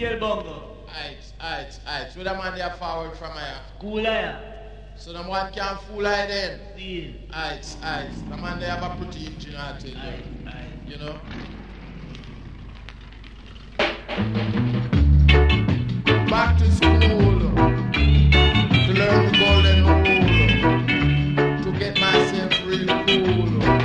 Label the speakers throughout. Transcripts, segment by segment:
Speaker 1: Pierbongo.
Speaker 2: Aight, aight, aight. So the man they forward from here.
Speaker 1: Cool here.
Speaker 2: So the man can fool I then. Aight, aight. The man they have a pretty engine, out there. you.
Speaker 1: Aight, aight.
Speaker 2: You know? Back to school to learn the golden rule to get myself real cool.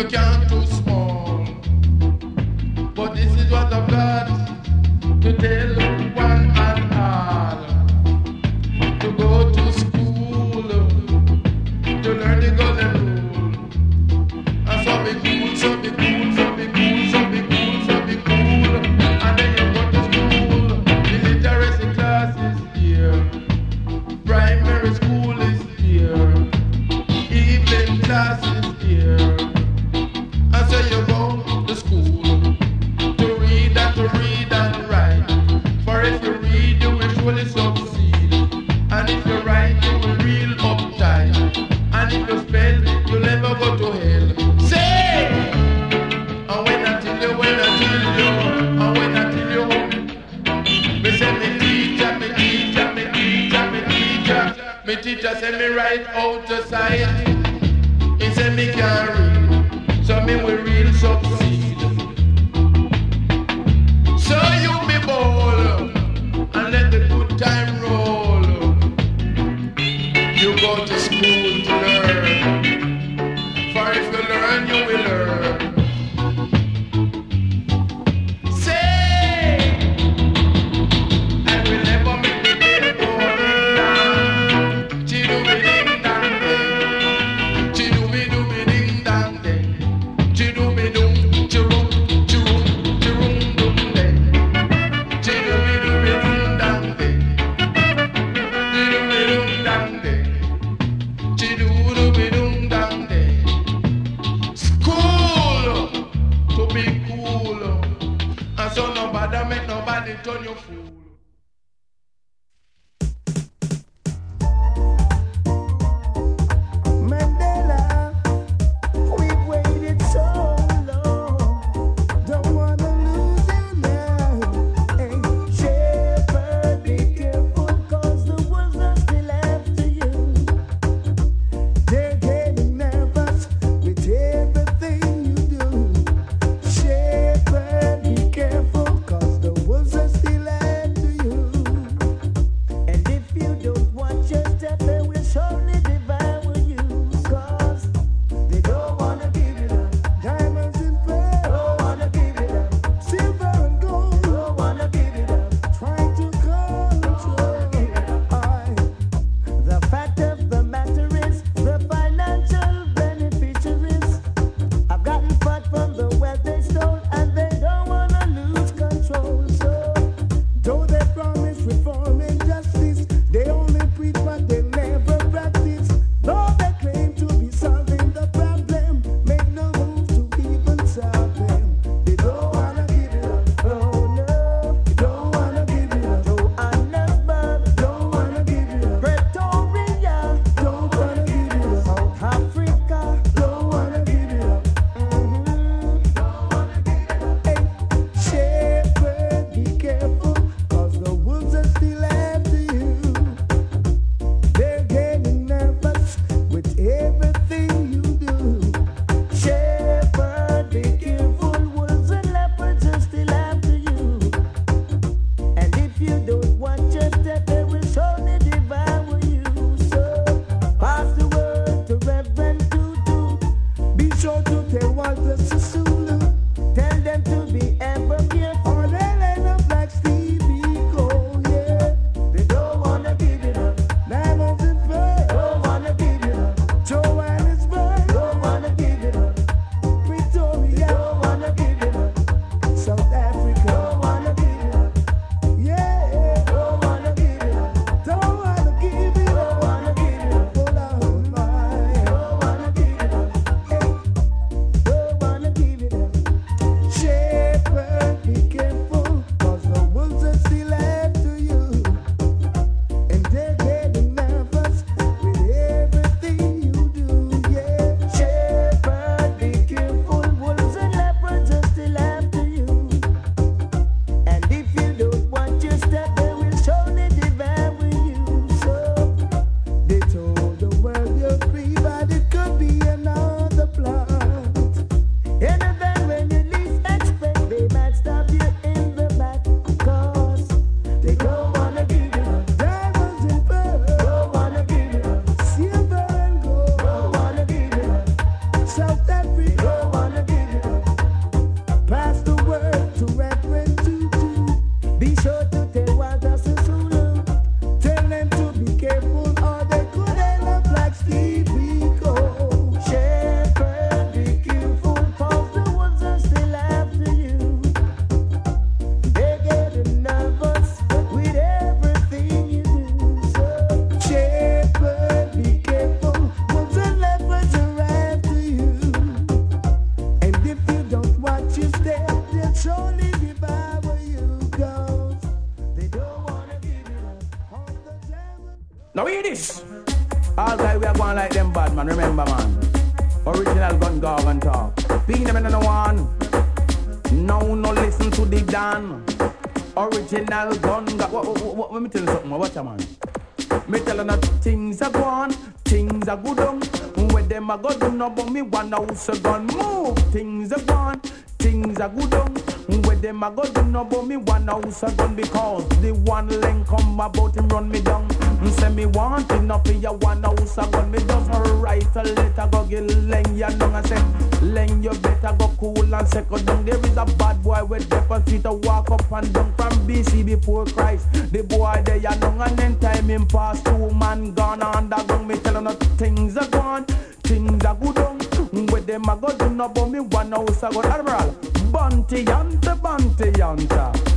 Speaker 2: you can't too small. But this is what I've got to tell right out. Me
Speaker 1: one house a gun because the one link come about him run me down. And say me want enough for your one house a gun. Me just write a letter go get Leng ya down and say Leng you better go cool and second down. There is a bad boy with deposit to walk up and down from BC before Christ. The boy there ya down and then time him pass two man gone underground. Me tell you things are gone, things are good on. Where them a go do no but me one house a gun. Admiral, Bunty Yanta, Bunty Yanta.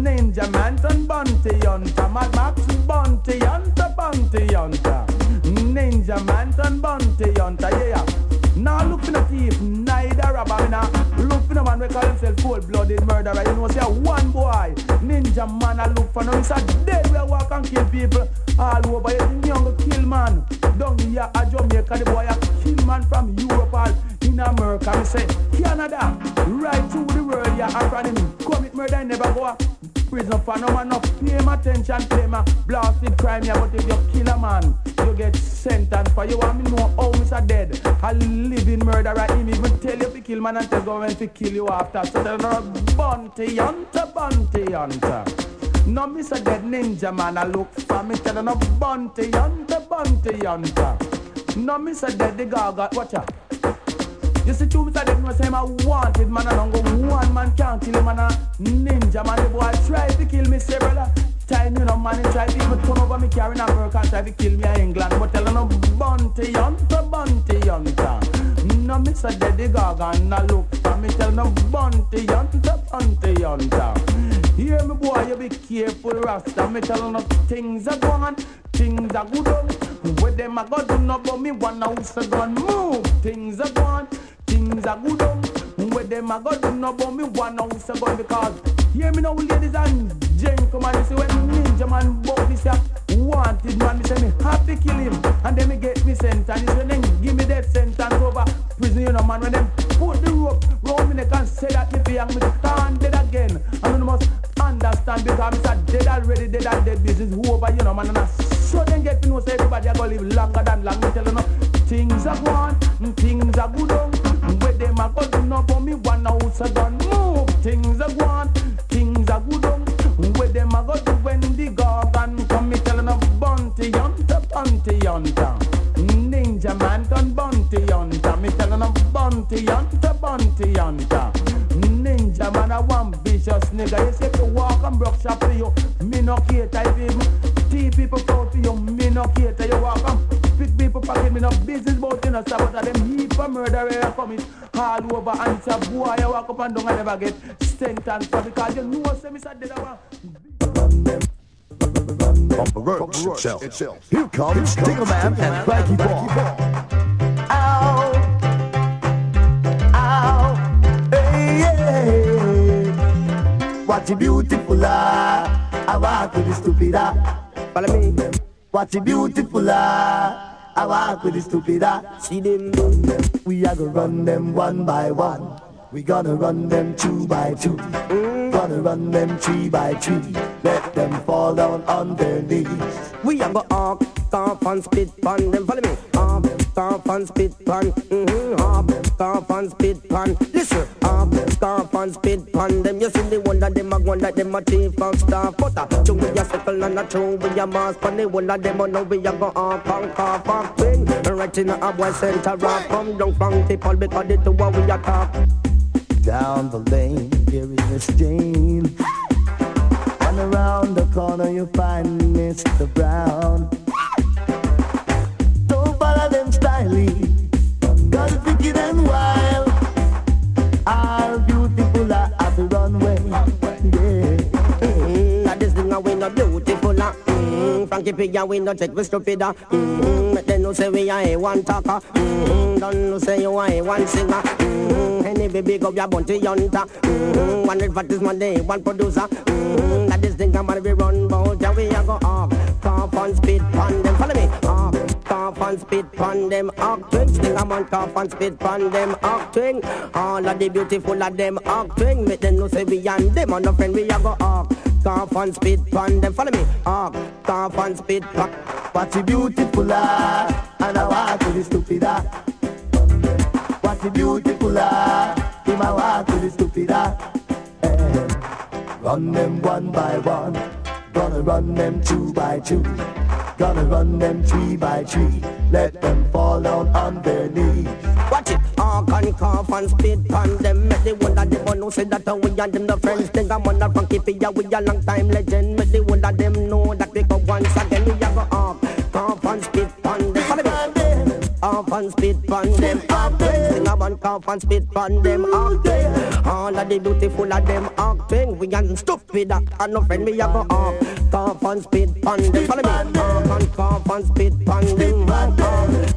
Speaker 1: Ninja Manton, Bunty Yanta. Mad Max, Bunty Yanta, Bunty Yanta. Ninja Manton, Bunty Yanta. Yeah, yeah. Now look for the thief, neither robber, me nah Look for the man we call himself cold-blooded murderer You know, say one boy, ninja man I look for no, he's a dead we walk and kill people All over, you think you gonna kill man Down here at Jamaica, the boy a kill man from Europe all in America Me say, Canada, right through the world, yeah, him Commit murder, never go prison for no man no pay him attention, pay my blasted crime, yeah, but if you kill a man, you get sentenced for you want me know how Mr. Dead, a living murderer, him even tell you to kill man and tell government to kill you after. So they're a bounty hunter, bounty hunter. No Mr. Dead ninja man, I look for me, tell no bounty hunter, bounty hunter. No Mr. Dead the gaga, watch out. You see, two. Dead no say a wanted man, I don't go one man can't kill him, man, a ninja man, the boy try to kill me, say brother. Time you know man, he try to even turn over me carrying a America and try to kill me in England, but tell him no bounty hunter, bounty hunter. No Mr. Dead the gaga, no look for me, tell no bounty hunter, bounty hunter. Hear me boy, you be careful, Rasta. Me tell no things are gone, things are good on. Where them a go do no, but me one house a gun move. Are good on. Where them a go do no, but me one house a gun because hear me now, ladies and gentlemen. You see when ninja man bought this ya wanted man, me say me have to kill him, and then me get me sentence. You then give me that sentence over prison, you know man. When them put the rope round me neck and say that me young, me stand dead again. And you must understand because me say dead already, dead and dead business over, you know man. And I so then get to know say everybody a go live longer than long. Me tell you no, things are gone, me one house a gun move. Things are gone, things are good on. Where them a go do when the garden come. Me tell you no, bounty hunter, bounty hunter. Ninja man turn bounty hunter. Me tell you no, bounty hunter, bounty hunter. Ninja man a one vicious nigga. You say to walk and broke shop for you. Me no cater if him. Tea people proud to you. Me no cater. You walk and pick people pocket. Me no business about you no. But them heap of murderer commit all over. And it's a boy you walk up and down and never get sentenced for because you know say me say dead a one.
Speaker 3: From the works itself. Here comes Dingle Man and Frankie Paul. Ow, ow, hey, hey. What a beautiful ah, I walk with the stupid ah. Follow me. What a beautiful ah, I walk with the stupid ah. See them, run them. we are gonna run them one by one. We gonna run them two by two. Gonna run them three by three. Let them fall down on their knees.
Speaker 4: We are gonna up, stomp and spit on them. Follow me. Up, stomp and spit pan. Mm-hmm. Up, stomp and spit pan. Listen. Up, stomp and spit pan them. You see the one that them a one that them a thief and stuff. But a chung we a circle and a chung we a mass pan the one that them a know we a go up and cough and twing. Right in a boy center rock. Come down from people because they do what we a talk.
Speaker 3: Down the lane, here is Miss Jane. And around the corner you find Mr. Brown. Wicked and wild. All beautiful are at the runway. Yeah.
Speaker 4: That is thing a we no beautiful ah. Mm, Frankie Pig we no check we stupid ah. Mm, but they no say we a a one talker. Mm, don't no say you a a one singer. Mm, any baby go ya bounty hunter. Mm, one advertisement one producer. Mm, that is thing a man we run bout spit pon them acting. Sting a man cough and spit pon them acting. All of the beautiful of them acting. Make them know say we and them on the friend we a go act. Cough and spit pon them. Follow me. Act. Cough and spit pon.
Speaker 3: What's the beautiful ah, and I walk to the stupid ah. What's the beautiful ah, him I walk to the stupid ah. Run them one by one, gonna run them two by two, gonna run them three by three. Let them fall down on their knees.
Speaker 4: Watch it. Ark and cough and spit pon them. Make the one of them one who say that we and them the friends. Think I'm on a funky figure. We a long time legend. Make the one of them know that we go once again. We a go ark, cough and spit pon them. Off and spit pon them acting Sing a one cough and spit pon them acting All of the beautiful of them acting We and stupid and no friend me a go off Cough and spit pon them. Follow me. Off and cough and spit pon them.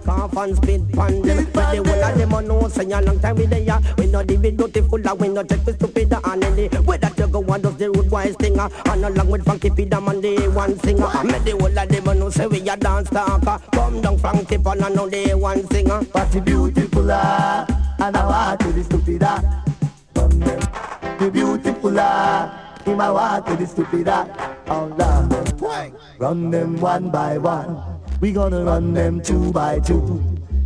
Speaker 4: Cough and spit pon them. But the one of them a know say a long time we there. We know the beautiful and we no check the stupid and any Where that you go and does the rude boy stinger And along with Frankie Pida man the one singer. Make the whole of them a know say we a dance talker. Come down Frankie Pon and now they one singer.
Speaker 3: The beautiful ah, and I walk to the stupid ah. Them. The beautiful ah, him I walk to the stupid ah. Oh Lord. Run them one by one. We gonna run them two by two.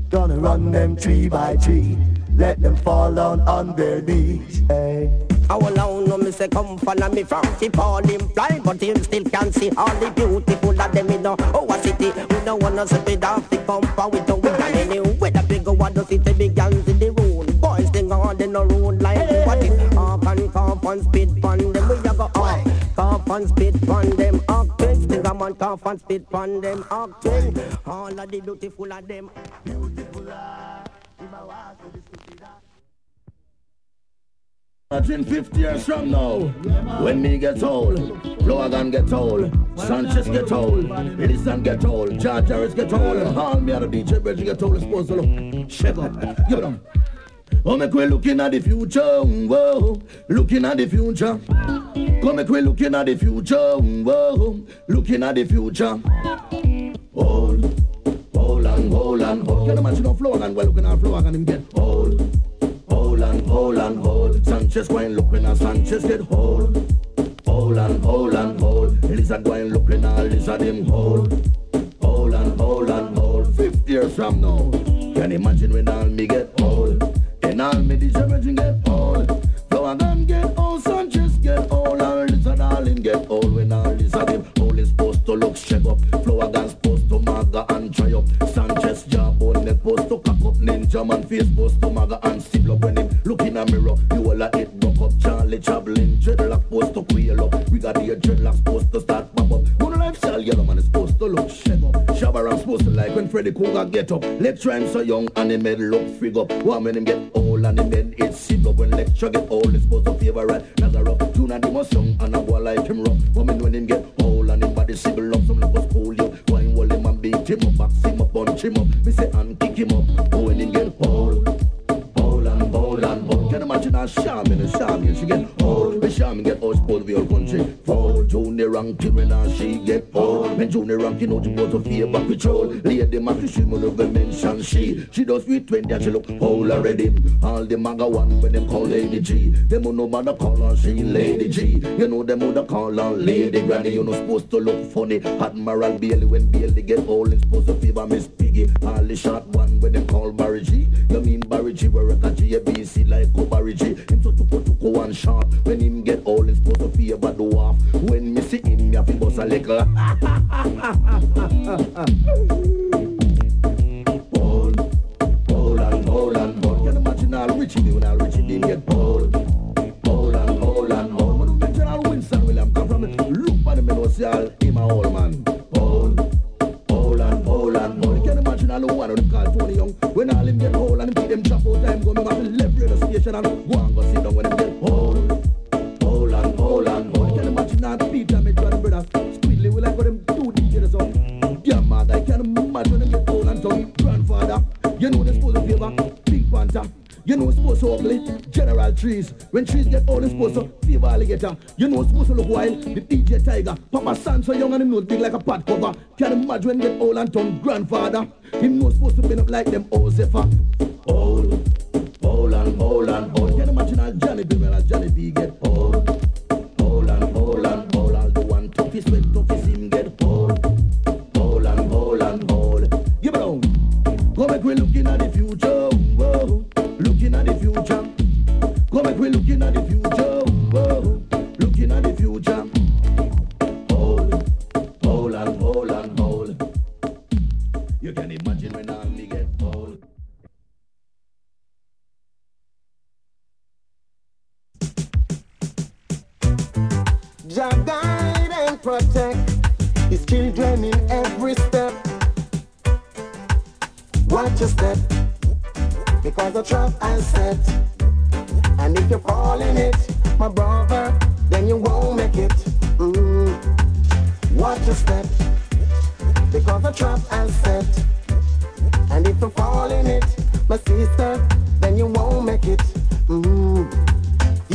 Speaker 3: Gonna run them three by three. Let them fall down on their knees. Hey.
Speaker 4: How alone no me say come follow me from all him blind But him still can see all the beautiful of them in the our city We don't wanna set it off the compound We don't win anyway that we go out the city Big guns in the road Boys thing on in the road like what it Off and cough and spit pon Cough and spit pon them acting a man cough and spit pon them acting All of the beautiful of them
Speaker 3: Beautiful.
Speaker 5: Imagine 50 years from now, when me get old, Logan get old, Sanchez get old, Edison get old, George Harris get old, all me the DJ Bridge get old, supposed to look. Shut up. Give it on. Oh, make we looking at the future, whoa, looking at the future. Come make we looking at the future, whoa, looking at the future. Old, old and old and old. Can you imagine how Flourgon, we're looking at Flourgon, him get old. Hold and hold and hold. Sanchez going looking at Sanchez get hold. Hold and hold and hold. Lizard going looking at Lizard him hold. Hold and hold and hold. Fifty years from now, can you imagine when all me get old? And all me the generation get old. Flourgon get old, Sanchez get old, and Lizard all him get old. When all Lizard him old is supposed to look shape up. Flourgon supposed to maga and try up. Sanchez job on net supposed to cock up. Ninja man face supposed to maga and still up when him look in a mirror. You all a it broke up. Charlie Chaplin dreadlock supposed to quail up. We got the dreadlock supposed to start pop up. One lifestyle yellow man is supposed to look shape up. Shabba supposed to like when Freddy Krueger get up. Lecture him so young and him head look frig up. One him get old and him head it sit up. When lecture get old, it's supposed to favor right. Nazareth, tune and him was young and I go like him rough. Woman when him get old and him body civil up. Some look school you. Wine wall him and beat him up. Box him up, punch him up. Me say and kick him up. Oh, when him get old. Old and old and old. Can you imagine a shaman, a shaman, she get old. The shaman get old, to be old country. Old junior ranking when and she get old. When junior ranking out, supposed to fear back control. Lady man, she would never mention she. She does sweet 20 and she look old already. All the maga one when them call Lady G. Them who no matter call her she Lady G. You know them who call her Lady Granny. You know supposed to look funny. Admiral Bailey when Bailey get old, it's supposed to favor Miss Piggy. All the short one when them call Barry G. You mean Barry G, where a G, A, B, C like go Barry G. Him so to tuko one shot. When him him, You know supposed to look wild. The DJ Tiger. Papa San so young and him nose big like a pot cover. Can imagine get old and turn grandfather. Him nose supposed to bend up like them old zephyr. Old
Speaker 6: Jah guide and protect his children in every step. Watch your step, because the trap has set. And if you fall in it, my brother, then you won't make it. Mm. Watch your step, because the trap has set. And if you fall in it, my sister, then you won't make it. Mm.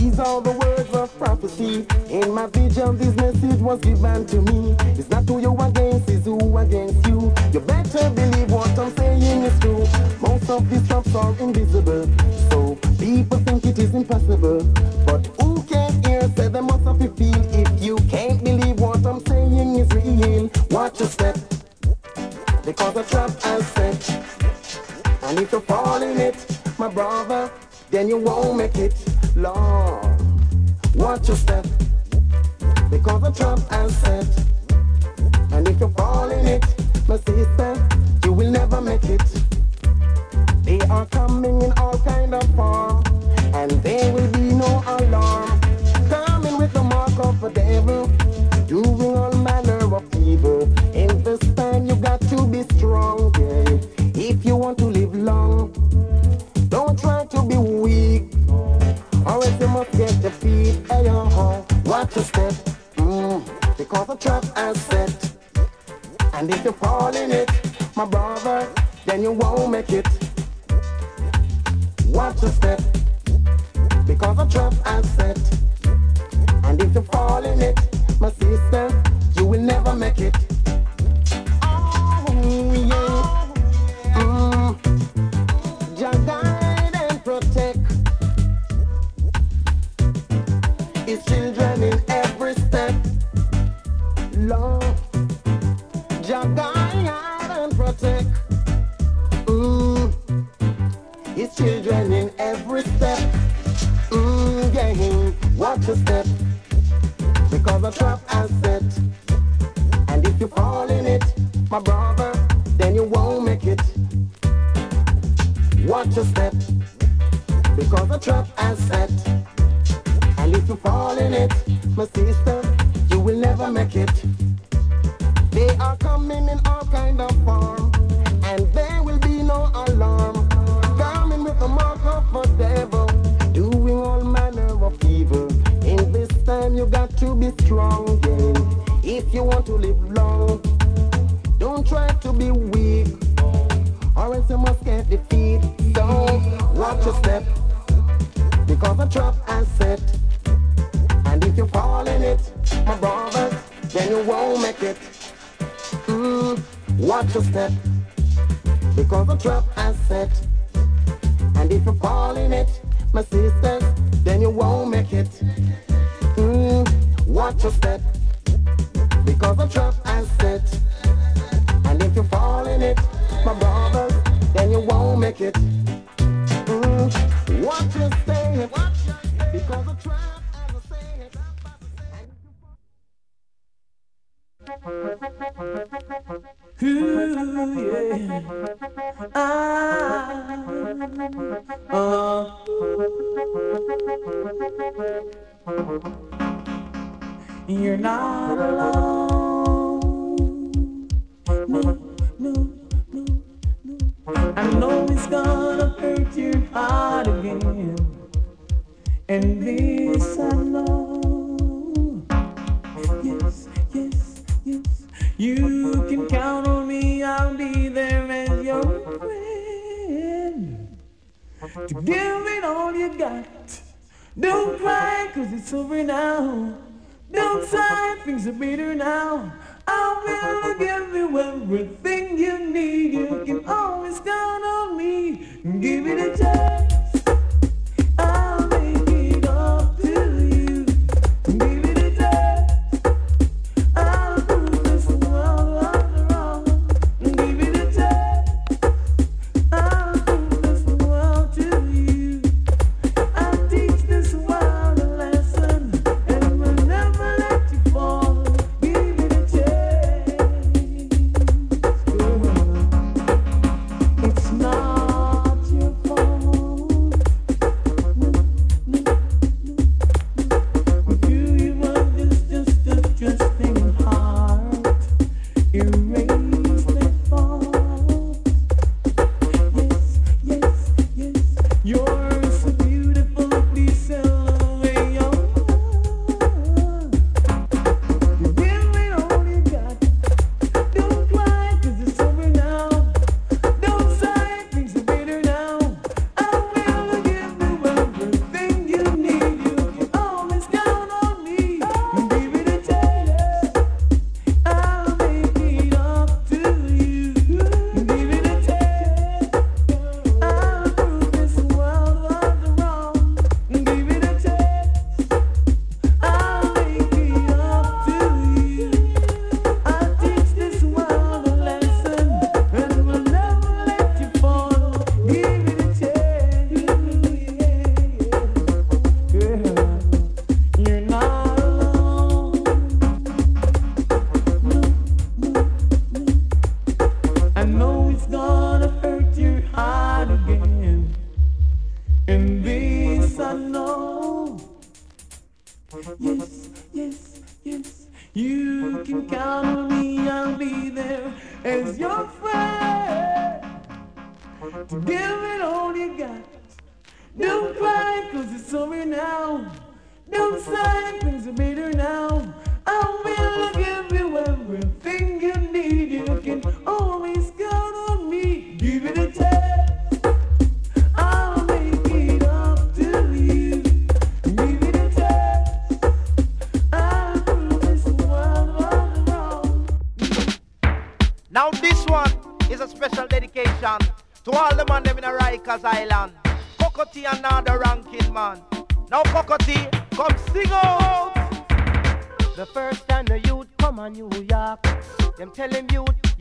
Speaker 6: These are the words of prophecy. In my vision, this message was given to me. It's not who you against, it's who against you. You better believe what I'm saying is true. Most of these traps are invisible. So people think it is impossible. But who can hear say they must have feel. If you can't believe what I'm saying is real, watch your step. Because the trap has set. And if you fall in it, my brother, then you won't make it. Lord, watch your step. Because the trap has set. And if you fall in it, my sister, you will never make it. They are coming in all kind of form. And there will be no alarm. Coming with the mark of a devil. Doing all Watch your step. Mm. Because the trap has set. And if you fall in it, my brother, then you won't make it. Watch your step. Because the trap has set. And if you fall in it, my sister, to be weak, or else you must get defeat. So watch your step, because the trap has set. And if you fall in it, my brothers, then you won't make it. Mm, watch your step, because the trap has set. And if you fall in it, my sisters, then you won't make it. Mm, watch your step, because the trap has set. If you fall in it, my brothers, then you won't make it. Mm, watch your step, because the trap has set.
Speaker 1: Ooh, yeah. Ah, uh. You're not alone. No, no, no, no. I know it's gonna hurt your heart again. And know. Yes, yes, yes. You need you can always count on me,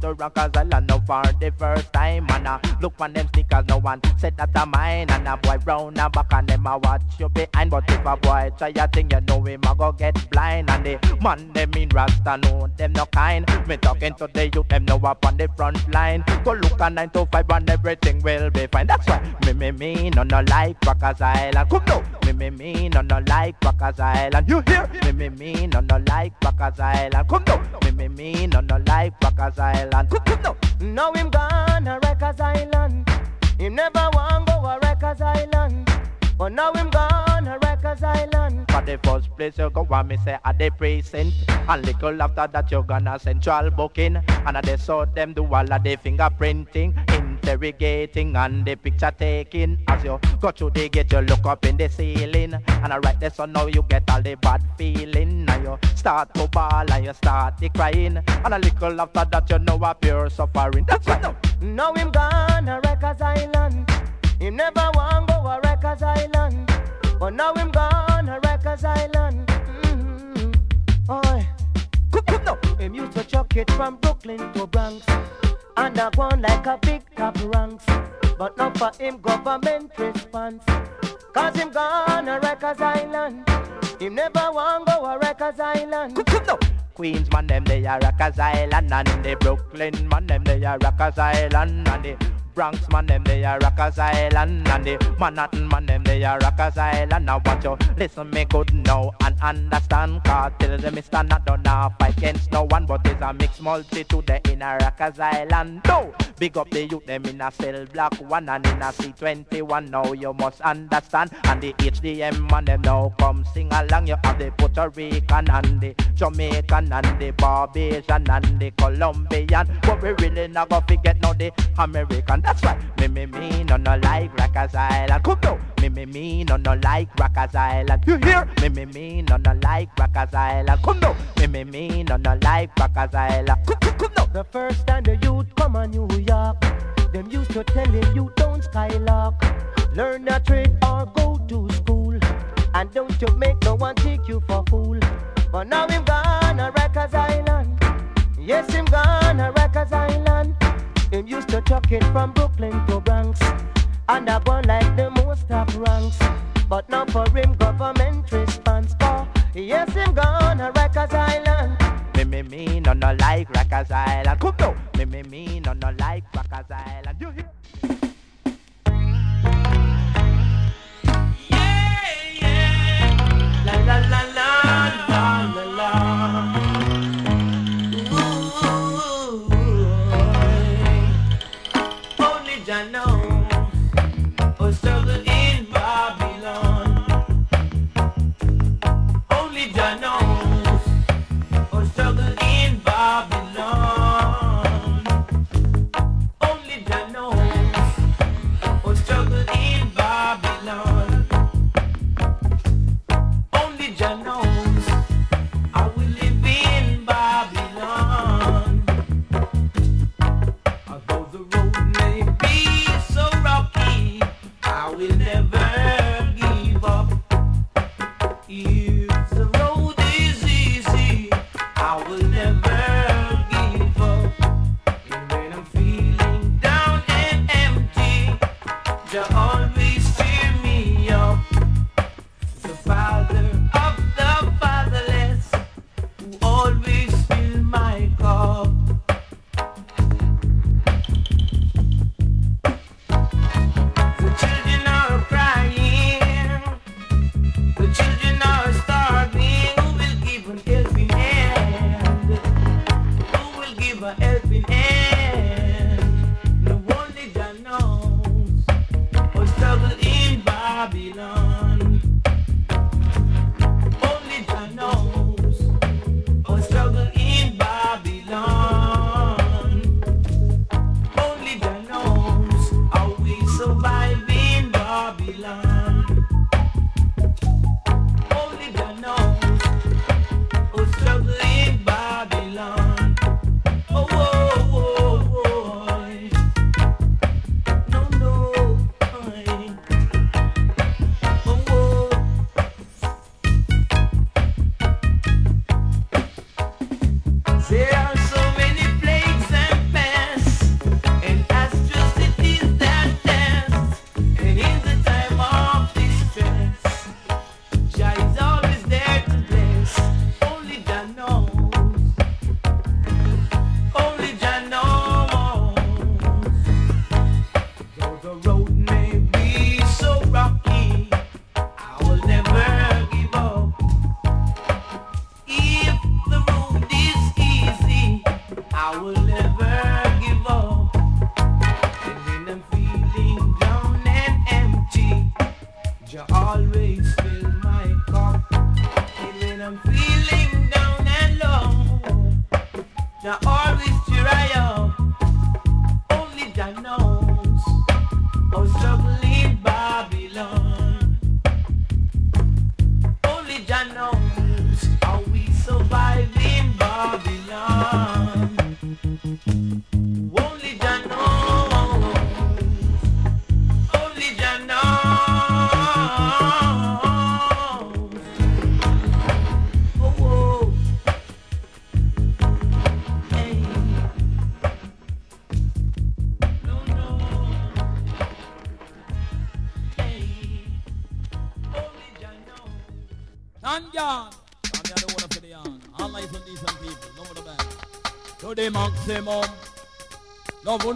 Speaker 1: things are better now. I will give you everything you need. You can always count on me. Give it a chance.
Speaker 7: try a thing, you know him a go get blind And the man them in Rasta know them no kind Me talking to the youth, them know up on the front line Go look at 9 to 5 and everything will be fine That's why me, me, me, no, no like Rockers Island Come now, me, me, me, no, no like Rockers Island You hear? Me, me, me, no, no like Rockers Island Come now, me, me, me, no, no like Rockers Island Come, come now
Speaker 8: him gone a Rockers Island. Him never want go a Rockers Island. But now him gone a Rockers Island.
Speaker 7: For the first place you go and me say at the precinct? And little after that you gonna central booking. And I they saw them do all of the fingerprinting Interrogating and the picture taking. As you go through the gate you look up in the ceiling. And I write this so now you get all the bad feeling. Now you start to bawl and you start the crying. And a little after that you know a pure suffering. That's right. Now
Speaker 8: Now him gone a Rikers Island. Him never want go a Rikers Island. But now him gone a Rikers Island. Mm-hmm. Oh, come now. Him used to chuck it from Brooklyn to Bronx. One like a big cap ranks. But not for him government response. Cause him gone a Rikers Island. Him never want go a Rikers Island.
Speaker 7: Queens man them they are Rikers Island and the Brooklyn man them they are Rikers Island and the Bronx man them they are Rikers Island and the Manhattan man them they are Rikers Island. Now watch you listen me good now and understand. Cause till the mister not done fight against no one, but there's a mixed multitude in a Rockers Island. No, big up the youth them in a cell block one and in a C21. Now you must understand. And the HDM man them now come sing along. You have the Puerto Rican and the Jamaican and the Barbadian and the Colombian. But we really not gonna forget now the American. That's right. Me me me no no like Rockers Island. Come now. Me me me no no like Rockers Island. You hear? Me me me no no like Rockers Island. Come now. Me me me no no like Rockers Island. Come come come now.
Speaker 9: The first time the youth come on New York, them used to tell the youth don't skylark. Learn a trade or go to school. And don't you make no one take you for fool. But now him gone a Rikers Island. Yes, him gone a Rikers Island. Used to chuck it from Brooklyn to Bronx. And I one like the most top ranks. But now for him government response for. Yes, him gone a Rikers Island.
Speaker 7: Me me me no no like Rockers Island. Come now. Me me me no no like Rockers Island. You hear?
Speaker 9: La la la la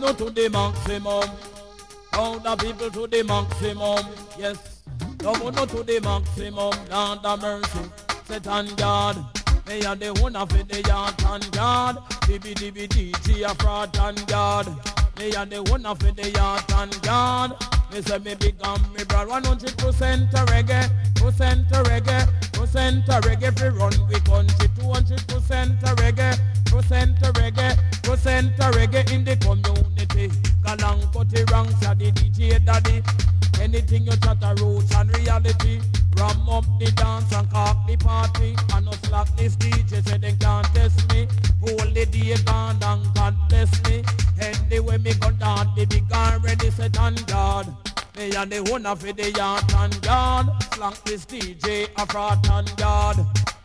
Speaker 9: No, to the
Speaker 10: maximum. All the people to the maximum. Yes. No, we no to the maximum. Lord have mercy. set on guard. Me and the one of the yard on guard. DB DB DJ a fraud on guard. Me and the one of the yard on guard. Me say me and me broad 100% reggae, percent reggae, percent reggae. Fi run we country 200% reggae, percent reggae, percent reggae in the community. Galang put ranks ya the DJ daddy. Anything you chat a roots and reality. Ram up the dance and cock the party. And no slack this DJ say they can't test me. Hold the day gone and God bless me. Anyway me go down, the big already set on guard. Me and the owner for the yard and guard. Slack this DJ a fraud and guard.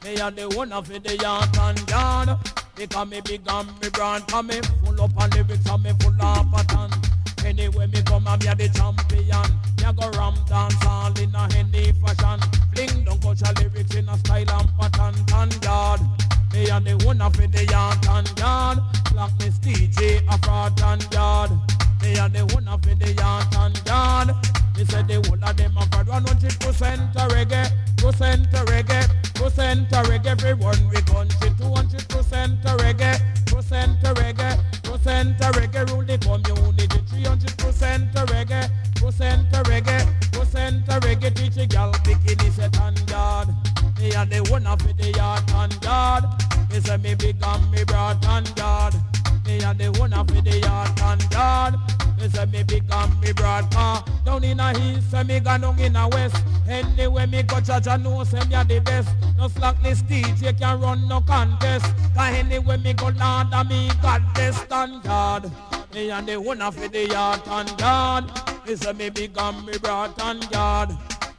Speaker 10: Me and the owner for the yard and guard. Because me big and me brand, cause me full up on lyrics and me full of pattern. Anyway, me come and me a the champion. Me a go ram dance all in a any fashion. Fling down culture lyrics in a style and pattern. Thank God. Me and the owner for the yard, thank God. Blackness DJ a fraud, thank God. Me and the owner for the yard, thank God. Me said the whole of them a fraud. 100% a reggae, percent a reggae, percent a reggae. Everyone we country 200% a reggae, percent a reggae, percent a reggae. Rule the community 300% a reggae, percent a reggae, percent a reggae. Teach a gal bikini set on guard. Me and the one of the yard on guard. Me say me and me broad on guard. Me and the one of the yard on guard. Me say me and me broad car. Down in a east, say me gone down in a west. Anyway me go judge and know say me a the best. No slack this DJ can run no contest. Cause anyway me go land and me got the standard. Me and the one of the yard on guard. Me say me and me broad on guard.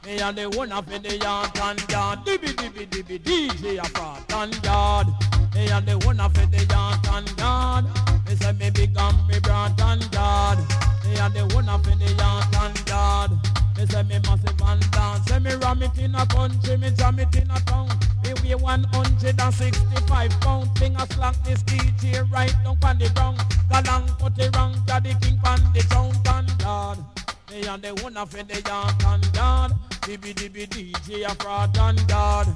Speaker 10: Me and the one up in the yard and yard. Dibby dibby dibby DJ a fraud and yard. Me and the one up in the yard and yard. Me say me big and me broad and yard. Me and the one up in the yard and yard. Me say me massive and dance. Say me ram it in a country, me jam it in a town. Me weigh 165 pound. Thing a slack this DJ right down on the ground. Galang put the rank, the king pan the town and yard. Me and the one of the yard and yard. Dibby dibby DJ a fraud and guard.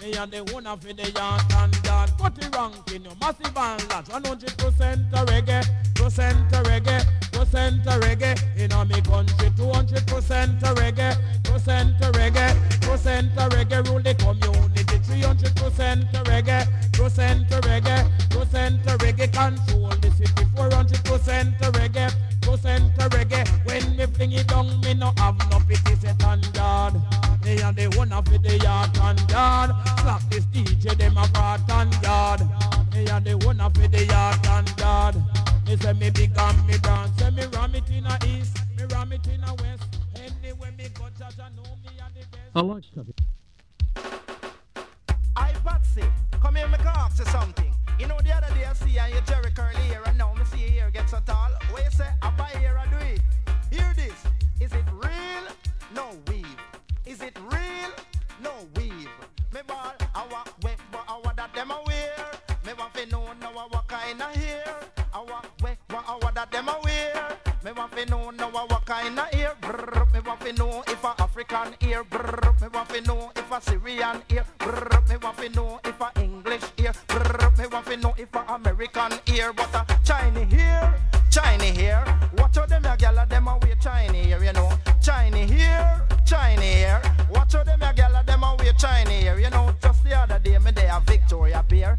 Speaker 10: Me and the one of the yard and guard. Put the ranking, you massive and large. 100% a reggae, percent a reggae, percent a reggae. In a me country, 200% a reggae, percent reggae, percent reggae. Rule the community, 300% a reggae, percent reggae, percent reggae. Control the city, 400% a reggae, percent reggae. When me fling it down, me no have no pity set on. Me and the one of the yard and guard. Slap this DJ, them a fraud and guard. Me and the one of the yard and guard. Me say me big and me brown. Say me ram it in a east, me ram it in a west. Anyway me go judge and know me and the best.
Speaker 11: I like stuff.
Speaker 7: I Patsy, come here, me can ask you something. You know the other day I see you and your Jheri curly here, and now me see your hair get so tall. What you say? I buy here and do it. To know if a African ear. Brr, me want to know if a Syrian ear. Brr, me want to know if a English ear. Brr, me want to know if a American ear. But a Chinese ear, Chinese ear. Watch out them a gyal a them a wear Chinese ear, you know. Chinese ear, Chinese ear. Watch out them a gyal a them a wear Chinese ear, you know. Just the other day me there Victoria Pier.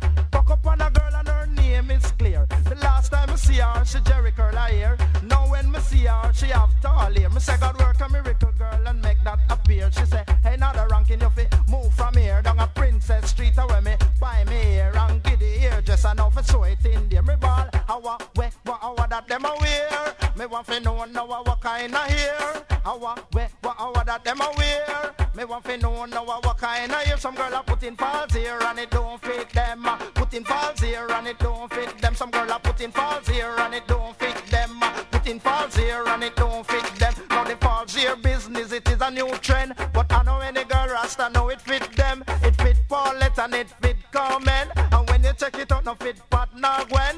Speaker 7: See her, she Jerry her hair. Now when me see her, she have tall hair. Me say God work a miracle girl and make that appear. She say, hey now the ranking you fi move from here down a Princess Street where me buy me hair and get the hair dress and now for show it in there. Me ball, how a wet, what that them a wear. Me want fi know now what kind of hair. How wet, what how that them a wear. Me want fi know now what kind of hair. Some girl a put in false hair and it don't fit them. Put in false hair and it don't fit them. Some girl a put in false hair and it don't fit them. Put in false hair and it don't fit them. Now the false hair business it is a new trend, but I know any girl rasta know it fit them. It fit Paulette and it fit Carmen. And when you check it out, no fit Pat nor Gwen.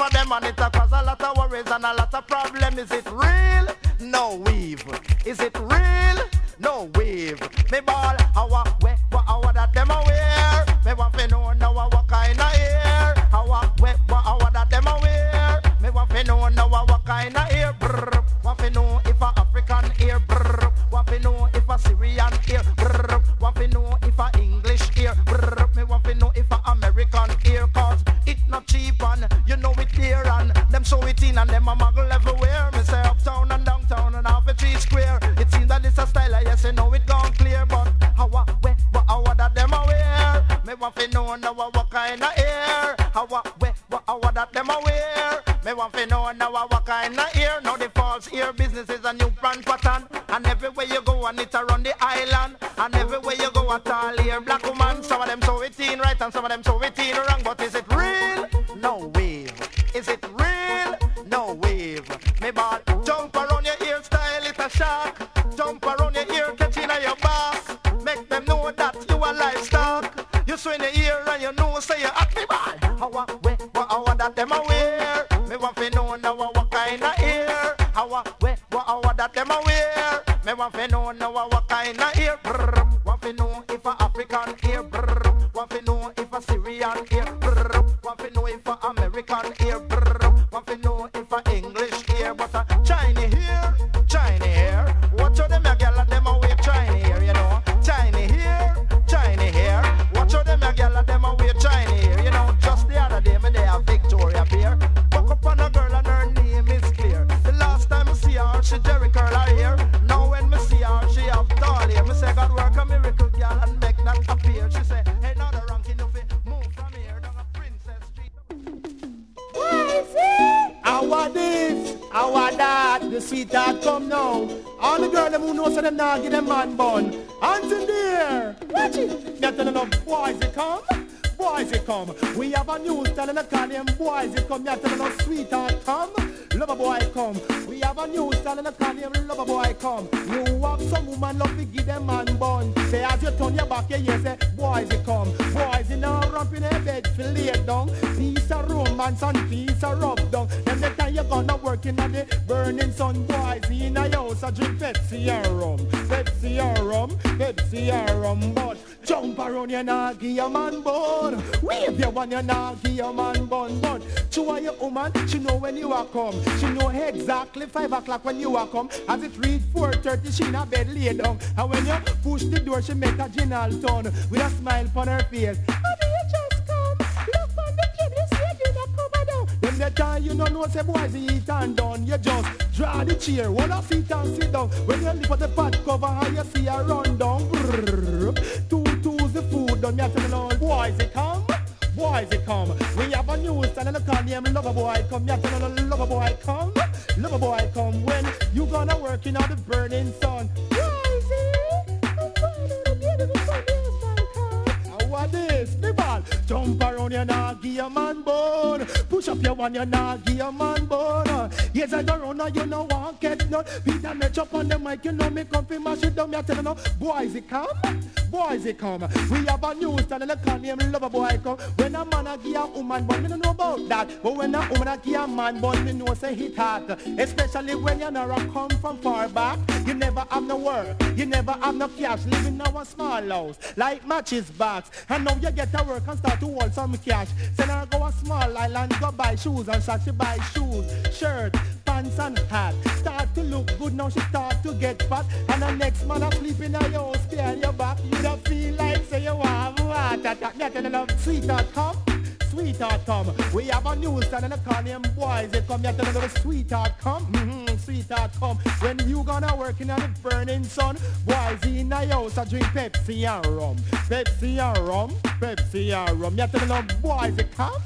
Speaker 7: Of them, and it a cause a lot of worries and a lot of problem. Is it real? No weave. Is it real? No weave. Me ball, and them a muggle everywhere. Me say uptown and downtown and Half Way Tree square. It seems that it's a style, I yes, you know it gone clear, but how a where, but how that them a wear? Me want to know now what kind of air. How a where, but how that them a wear? Me want to know now what kind of air. Now the false ear business is a new brand pattern, and everywhere you go and it around the island, and everywhere you go at all here black woman. Some of them so it in right and some of them so it in wrong, but now what kind
Speaker 12: come. You some woman love to give them man bun. Say as you turn your back, you hear say boys they come. Boys in a rump in a bed feel lay down. Piece of romance and piece of rub down. Them the time you gonna work in the burning sun. Boys in a house a drink Pepsi and rum. Pepsi and rum. Pepsi and rum. But jump around you nah give your man bun. Wave your one you nah give your man bun. But chew your woman, she know when you are come. She know exactly five o'clock when you are come. As it read 4.30 she in a bed lay down. And when you push the door she make a general turn. With a smile upon her face. Honey you just come. Look on the time you don't know say boys eat and done. You just draw the chair, one a seat and sit down. When you lift up the pot cover and you see her run down. Brrr. Two two's the food done. Me a tell all boys they come. Boys they come. We have a new style and a call name lover boy come. Me a tell all lover boy come. Lover boy come. When you gonna work in all the burning sun. This? Ball. Jump around your nah give your man bone. Push up your one, your nah give your man bone. Yes, I go round you know want get none. Peter me chop on the mic, you know me come fi mash it down. Me a tell you now, boys it come, boys it come. We have a new style and a call name lover boy come. When a man a give a woman bun, me no know about that. But when a woman a give a man bun, me know say hit hard. Especially when you never come from far back. You never have no work, you never have no cash. Living in a small house like matches box. And now you get to work start to hold some cash. Send her go a small island, go buy shoes and shot. to buy shoes, shirt, pants and hat. Start to look good now, she start to get fat. And the next man a sleep in your house, behind your back. You don't feel like say you want heart attack. Me a tell you love, sweetheart come. Sweetheart come, we have a new stand and the call name boys. They come here tell them sweetheart come, mm-hmm, sweetheart come. When you gonna work in the burning sun, boys in the house a drink Pepsi and rum, Pepsi and rum, Pepsi and rum. You tell them boys they come,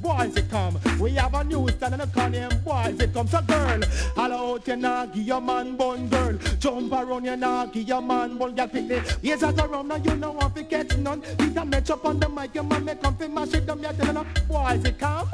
Speaker 12: boys it come. We have a new stand and a call name boys. They come so girl, all out you nah give your man bun girl. Jump around you nah give your man bun. Girl pick the yes I go round now you know want to catch none. Peter match up on the mic, your man make come fi mash it down. You tell them boys it come.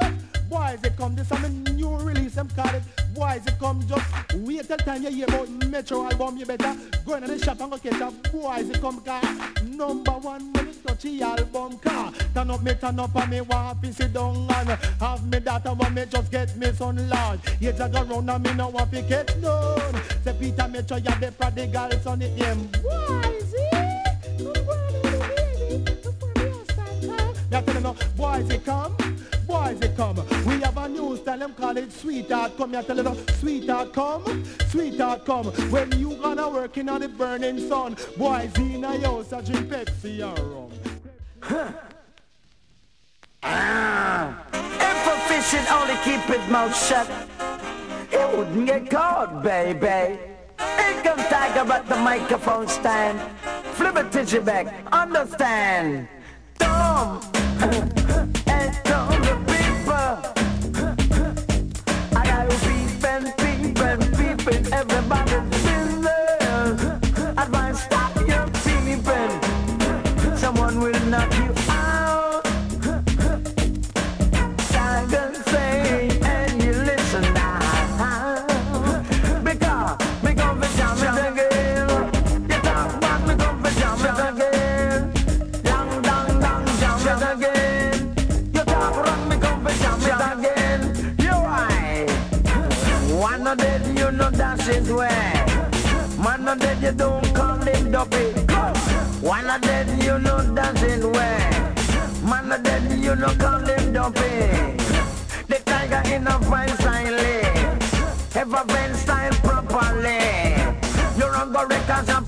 Speaker 12: Boys it come, this is a new release, them call it Boys they come, just wait till time you hear about Metro album, you better go in the shop and go catch a Boys it come, car number one when you touch the album, car Turn up me, turn up and me want to sit down and have me and want me just get me son large. Yes, I go round and me no want to get done Say Peter Metro, you the prodigal son, it? Name Boys, you tell them, is it come, boys they come. We have a new style, them call it sweetheart come. You tell them, sweetheart come, sweetheart come. When you gonna work in the burning sun, boys in a house, I drink Pepsi and rum.
Speaker 4: ah! If a fish
Speaker 13: should only keep its mouth shut, it wouldn't get caught, baby. It can tiger about the microphone stand. Flip a tissue back, understand. Dumb! you don't call them dumpy. One of them you know dancing well. Man of them you know call them dumpy. The tiger in a fine style. Eh? Have a style properly. You're on go records and